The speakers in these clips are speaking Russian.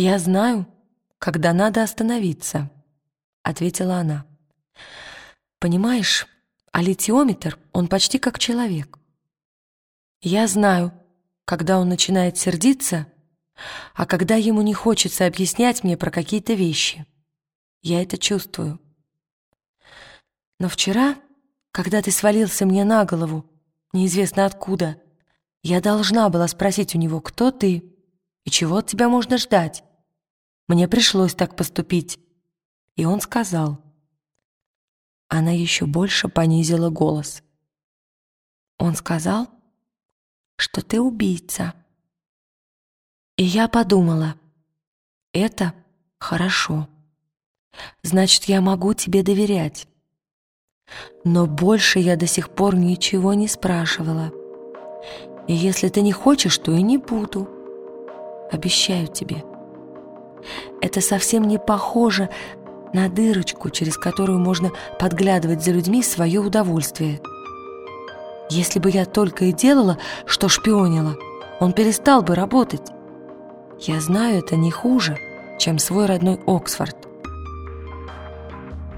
«Я знаю, когда надо остановиться», — ответила она. «Понимаешь, а литиометр, он почти как человек. Я знаю, когда он начинает сердиться, а когда ему не хочется объяснять мне про какие-то вещи. Я это чувствую. Но вчера, когда ты свалился мне на голову, неизвестно откуда, я должна была спросить у него, кто ты и чего от тебя можно ждать. Мне пришлось так поступить. И он сказал. Она еще больше понизила голос. Он сказал, что ты убийца. И я подумала, это хорошо. Значит, я могу тебе доверять. Но больше я до сих пор ничего не спрашивала. И если ты не хочешь, то и не буду. Обещаю тебе. Это совсем не похоже на дырочку, через которую можно подглядывать за людьми свое удовольствие. Если бы я только и делала, что шпионила, он перестал бы работать. Я знаю, это не хуже, чем свой родной Оксфорд.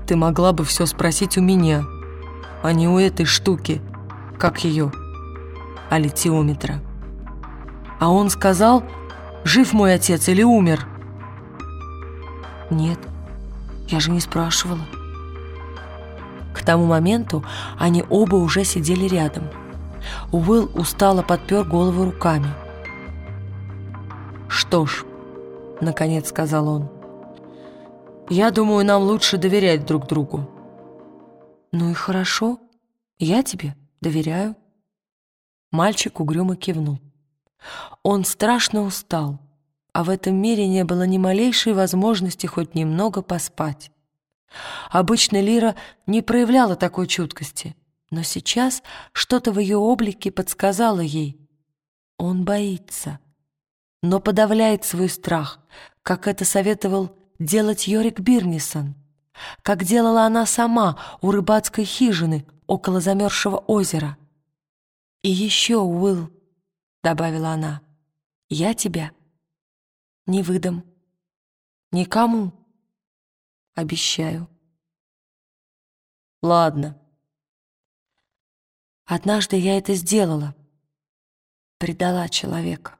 Ты могла бы все спросить у меня, а не у этой штуки, как ее, алитиометра. А он сказал, жив мой отец или умер? Нет, я же не спрашивала. К тому моменту они оба уже сидели рядом. Уилл устало подпер голову руками. «Что ж», — наконец сказал он, — «я думаю, нам лучше доверять друг другу». «Ну и хорошо, я тебе доверяю». Мальчик угрюмо кивнул. Он страшно устал, а в этом мире не было ни малейшей возможности хоть немного поспать. Обычно Лира не проявляла такой чуткости, но сейчас что-то в ее облике подсказало ей. Он боится, но подавляет свой страх, как это советовал делать Йорик Бирнисон, как делала она сама у рыбацкой хижины около замерзшего озера. «И еще, Уилл», — добавила она, — «я тебя не выдам. Никому» обещаю. Ладно. Однажды я это сделала. Предала человека.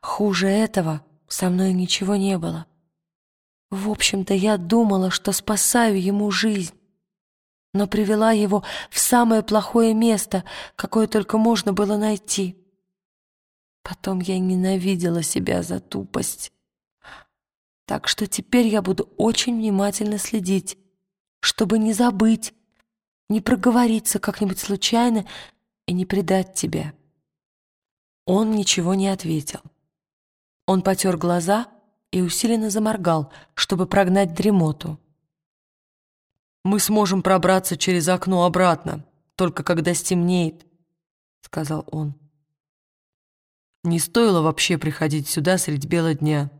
Хуже этого со мной ничего не было. В общем-то, я думала, что спасаю ему жизнь, но привела его в самое плохое место, какое только можно было найти. Потом я ненавидела себя за тупость. Так что теперь я буду очень внимательно следить, чтобы не забыть, не проговориться как-нибудь случайно и не предать тебя». Он ничего не ответил. Он потер глаза и усиленно заморгал, чтобы прогнать дремоту. «Мы сможем пробраться через окно обратно, только когда стемнеет», — сказал он. «Не стоило вообще приходить сюда средь бела дня».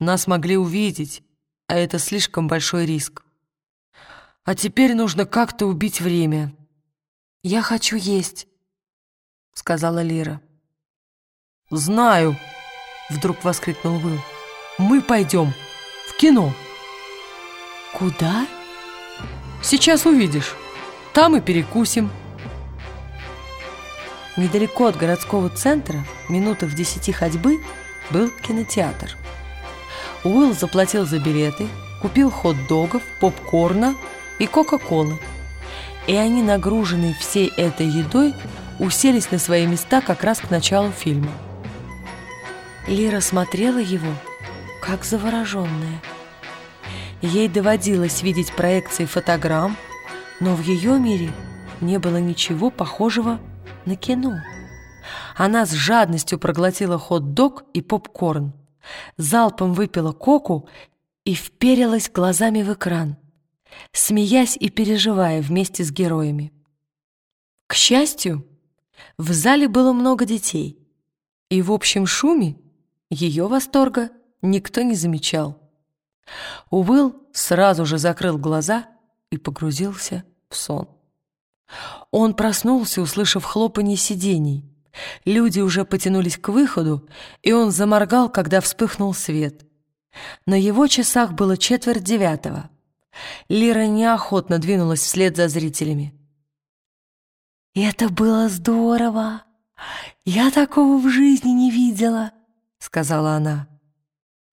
Нас могли увидеть, а это слишком большой риск. А теперь нужно как-то убить время. «Я хочу есть», — сказала Лира. «Знаю», — вдруг воскликнул Уилл. «Мы пойдем в кино». «Куда?» «Сейчас увидишь. Там и перекусим». Недалеко от городского центра, минутах в десяти ходьбы, был кинотеатр. Уилл заплатил за билеты, купил хот-догов, попкорна и кока-колы. И они, нагруженные всей этой едой, уселись на свои места как раз к началу фильма. Лира смотрела его, как завороженная. Ей доводилось видеть проекции фотограмм, но в ее мире не было ничего похожего на кино. Она с жадностью проглотила хот-дог и попкорн залпом выпила коку и вперилась глазами в экран, смеясь и переживая вместе с героями. К счастью, в зале было много детей, и в общем шуме ее восторга никто не замечал. Уилл сразу же закрыл глаза и погрузился в сон. Он проснулся, услышав хлопанье сидений, Люди уже потянулись к выходу, и он заморгал, когда вспыхнул свет. На его часах было четверть девятого. Лира неохотно двинулась вслед за зрителями. «Это было здорово! Я такого в жизни не видела!» — сказала она.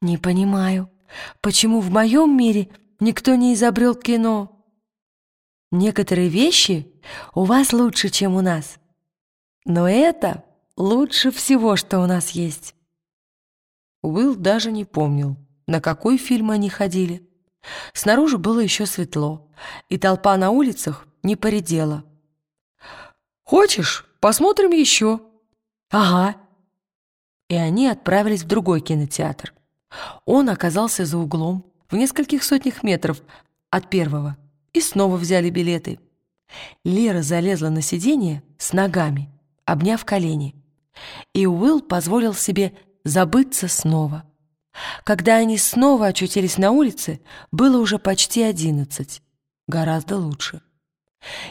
«Не понимаю, почему в моем мире никто не изобрел кино? Некоторые вещи у вас лучше, чем у нас, но это лучше всего, что у нас есть». Уилл даже не помнил, на какой фильм они ходили. Снаружи было еще светло, и толпа на улицах не поредела. «Хочешь, посмотрим еще?» «Ага». И они отправились в другой кинотеатр. Он оказался за углом, в нескольких сотнях метров от первого, и снова взяли билеты. Лера залезла на сиденье с ногами, обняв колени, и Уилл позволил себе забыться снова. Когда они снова очутились на улице, было уже почти одиннадцать. Гораздо лучше.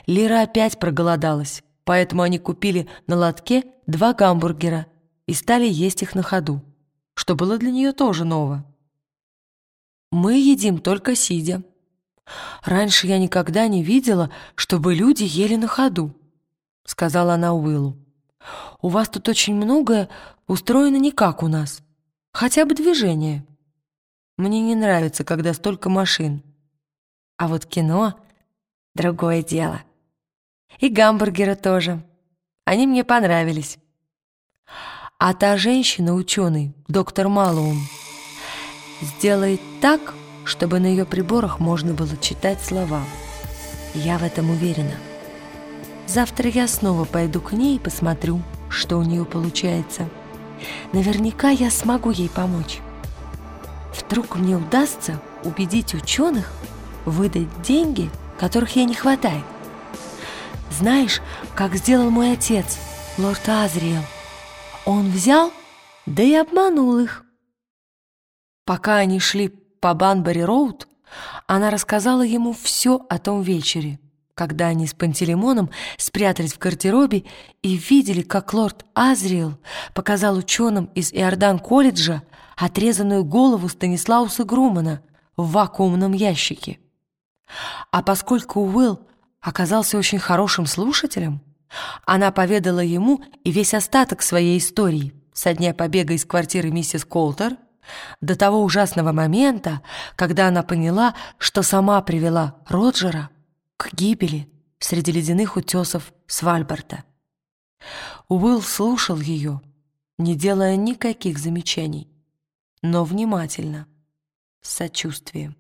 Лера опять проголодалась, поэтому они купили на лотке два гамбургера и стали есть их на ходу, что было для нее тоже ново. «Мы едим только сидя. Раньше я никогда не видела, чтобы люди ели на ходу», — сказала она Уиллу. «У вас тут очень многое устроено не как у нас. Хотя бы движение. Мне не нравится, когда столько машин. А вот кино — другое дело. И гамбургеры тоже. Они мне понравились. А та женщина-ученый, доктор Малоум, сделает так, чтобы на ее приборах можно было читать слова. Я в этом уверена. Завтра я снова пойду к ней и посмотрю, что у нее получается. Наверняка я смогу ей помочь. Вдруг мне удастся убедить ученых выдать деньги, которых ей не хватает. Знаешь, как сделал мой отец, лорд Азриэл? Он взял, да и обманул их. Пока они шли по Банбери-Роуд, она рассказала ему все о том вечере когда они с Пантелеймоном спрятались в гардеробе и видели, как лорд Азриэл показал ученым из Иордан-колледжа отрезанную голову Станислауса Грумана в вакуумном ящике. А поскольку Уилл оказался очень хорошим слушателем, она поведала ему и весь остаток своей истории со дня побега из квартиры миссис Колтер до того ужасного момента, когда она поняла, что сама привела Роджера к гибели среди ледяных утесов Свальбарда. Уилл слушал ее, не делая никаких замечаний, но внимательно, с сочувствием.